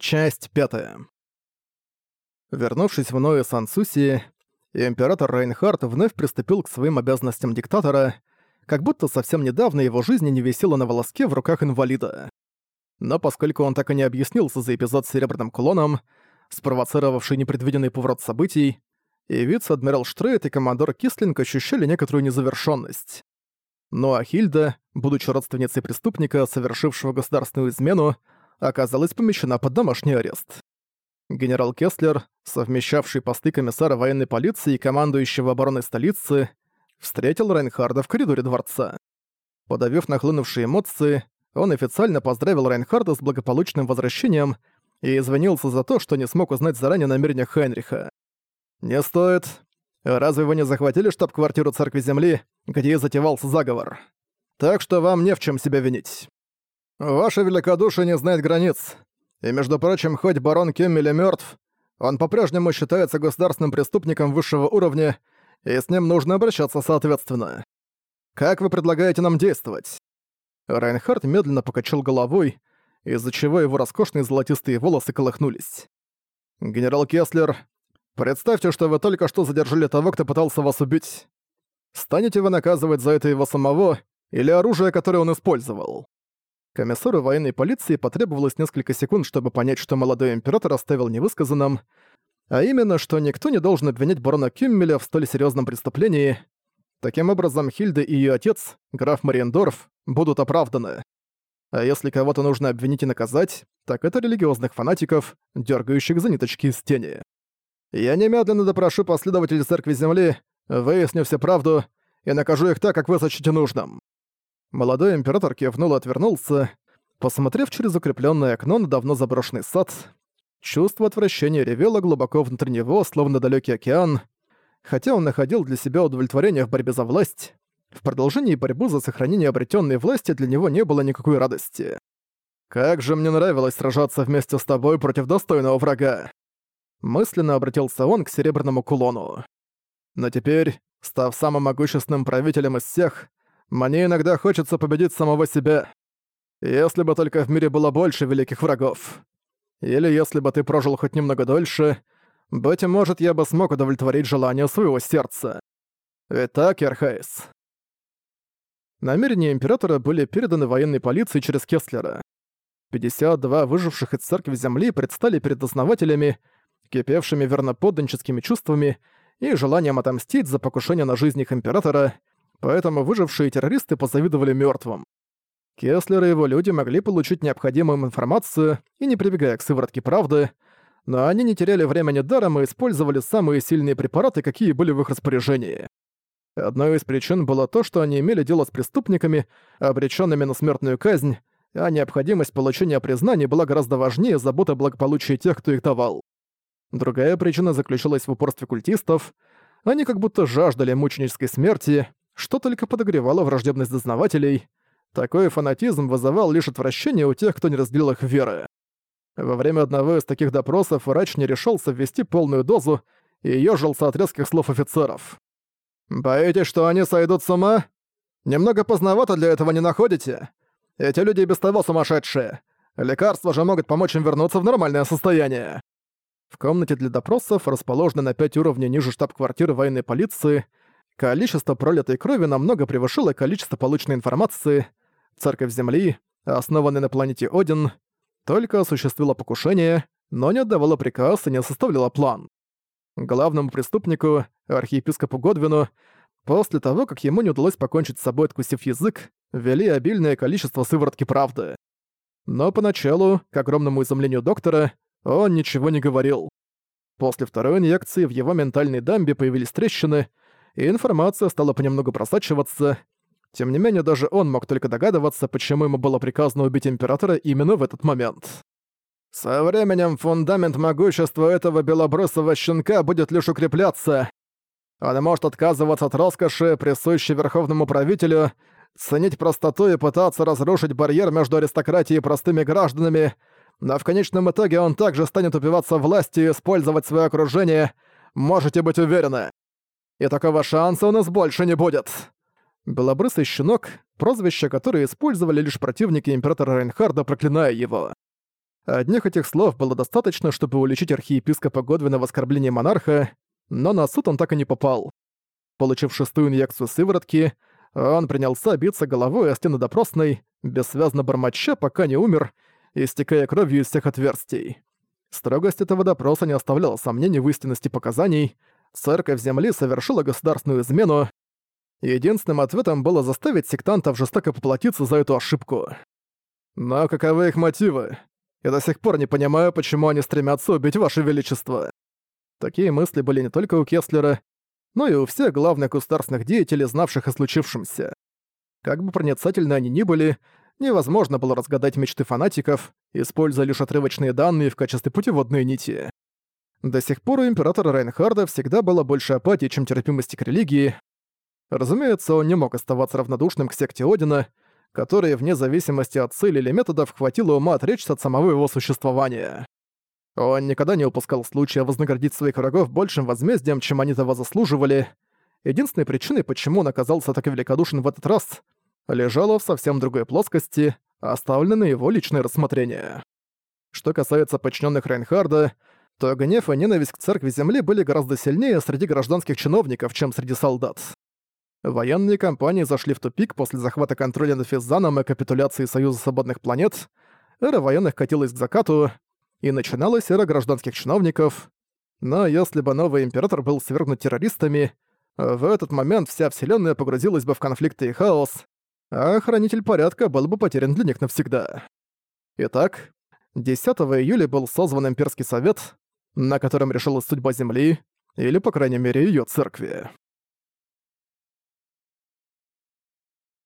Часть пятая. Вернувшись в Ноэ Сансуси, император Рейнхард вновь приступил к своим обязанностям диктатора, как будто совсем недавно его жизнь не висела на волоске в руках инвалида. Но поскольку он так и не объяснился за эпизод с Серебряным Кулоном, спровоцировавший непредвиденный поворот событий, и вице-адмирал Штрейт и командор Кислинг ощущали некоторую незавершенность. Ну а Хильда, будучи родственницей преступника, совершившего государственную измену, оказалась помещена под домашний арест. Генерал Кеслер, совмещавший посты комиссара военной полиции и командующего обороной столицы, встретил Райнхарда в коридоре дворца. Подавив нахлынувшие эмоции, он официально поздравил Райнхарда с благополучным возвращением и извинился за то, что не смог узнать заранее намерения Хайнриха. «Не стоит. Разве вы не захватили штаб-квартиру Церкви Земли, где и затевался заговор? Так что вам не в чем себя винить». «Ваше великодушие не знает границ. И, между прочим, хоть барон Кеммеля мертв, он по-прежнему считается государственным преступником высшего уровня, и с ним нужно обращаться соответственно. Как вы предлагаете нам действовать?» Райнхард медленно покачал головой, из-за чего его роскошные золотистые волосы колыхнулись. «Генерал Кеслер, представьте, что вы только что задержали того, кто пытался вас убить. Станете вы наказывать за это его самого или оружие, которое он использовал?» Комиссару военной полиции потребовалось несколько секунд, чтобы понять, что молодой император оставил невысказанным, а именно, что никто не должен обвинять барона Кюммеля в столь серьезном преступлении. Таким образом, Хильда и ее отец, граф Мариендорф, будут оправданы. А если кого-то нужно обвинить и наказать, так это религиозных фанатиков, дергающих за ниточки из тени. Я немедленно допрошу последователей Церкви Земли, выясню всю правду и накажу их так, как вы сочтете нужным. Молодой император кивнул и отвернулся, посмотрев через укрепленное окно на давно заброшенный сад. Чувство отвращения ревело глубоко внутри него, словно далекий океан. Хотя он находил для себя удовлетворение в борьбе за власть, в продолжении борьбы за сохранение обретенной власти для него не было никакой радости. «Как же мне нравилось сражаться вместе с тобой против достойного врага!» Мысленно обратился он к Серебряному Кулону. «Но теперь, став самым могущественным правителем из всех, мне иногда хочется победить самого себя. Если бы только в мире было больше великих врагов. Или если бы ты прожил хоть немного дольше, быть может, я бы смог удовлетворить желание своего сердца. Итак, Кирхайс. Намерения Императора были переданы военной полиции через Кеслера. 52 выживших из Церкви Земли предстали перед основателями, кипевшими верноподданческими чувствами и желанием отомстить за покушение на жизнь их Императора — поэтому выжившие террористы позавидовали мертвым. Кеслер и его люди могли получить необходимую им информацию и не прибегая к сыворотке правды, но они не теряли времени даром и использовали самые сильные препараты, какие были в их распоряжении. Одной из причин было то, что они имели дело с преступниками, обреченными на смертную казнь, а необходимость получения признания была гораздо важнее заботы о благополучии тех, кто их давал. Другая причина заключалась в упорстве культистов. Они как будто жаждали мученической смерти, что только подогревало враждебность дознавателей. Такой фанатизм вызывал лишь отвращение у тех, кто не разделил их веры. Во время одного из таких допросов врач не решился ввести полную дозу и ёжился от резких слов офицеров. «Боитесь, что они сойдут с ума? Немного поздновато для этого не находите? Эти люди без того сумасшедшие. Лекарства же могут помочь им вернуться в нормальное состояние». В комнате для допросов, расположенной на 5 уровней ниже штаб-квартиры военной полиции, Количество пролитой крови намного превышило количество полученной информации. Церковь Земли, основанная на планете Один, только осуществила покушение, но не отдавала приказ и не составляла план. Главному преступнику, архиепископу Годвину, после того, как ему не удалось покончить с собой, откусив язык, ввели обильное количество сыворотки правды. Но поначалу, к огромному изумлению доктора, он ничего не говорил. После второй инъекции в его ментальной дамбе появились трещины, и информация стала понемногу просачиваться. Тем не менее, даже он мог только догадываться, почему ему было приказано убить Императора именно в этот момент. «Со временем фундамент могущества этого белобрысого щенка будет лишь укрепляться. Он может отказываться от роскоши, присущей верховному правителю, ценить простоту и пытаться разрушить барьер между аристократией и простыми гражданами, но в конечном итоге он также станет упиваться властью и использовать свое окружение, можете быть уверены и такого шанса у нас больше не будет!» Белобрысый щенок — прозвище, которое использовали лишь противники Императора Рейнхарда, проклиная его. Одних этих слов было достаточно, чтобы уличить архиепископа Годвина в оскорблении монарха, но на суд он так и не попал. Получив шестую инъекцию сыворотки, он принялся биться головой о стены допросной, бессвязно бормоча, пока не умер, истекая кровью из всех отверстий. Строгость этого допроса не оставляла сомнений в истинности показаний. Церковь Земли совершила государственную измену. Единственным ответом было заставить сектантов жестоко поплатиться за эту ошибку. Но каковы их мотивы? Я до сих пор не понимаю, почему они стремятся убить Ваше Величество. Такие мысли были не только у Кестлера, но и у всех главных государственных деятелей, знавших о случившемся. Как бы проницательны они ни были, невозможно было разгадать мечты фанатиков, используя лишь отрывочные данные в качестве путеводной нити. До сих пор у императора Райнхарда всегда было больше апатии, чем терпимости к религии. Разумеется, он не мог оставаться равнодушным к секте Одина, которой, вне зависимости от цели или методов, хватило ума отречься от самого его существования. Он никогда не упускал случая вознаградить своих врагов большим возмездием, чем они того заслуживали. Единственной причиной, почему он оказался так великодушен в этот раз, лежала в совсем другой плоскости, оставленной на его личное рассмотрение. Что касается подчиненных Рейнхарда, то гнев и ненависть к церкви Земли были гораздо сильнее среди гражданских чиновников, чем среди солдат. Военные кампании зашли в тупик после захвата контроля над Физаном и капитуляции Союза Свободных Планет, эра военных катилась к закату, и начиналась эра гражданских чиновников. Но если бы новый император был свергнут террористами, в этот момент вся вселенная погрузилась бы в конфликты и хаос, а хранитель порядка был бы потерян для них навсегда. Итак, 10 июля был созван имперский совет, на котором решилась судьба Земли, или, по крайней мере, ее церкви.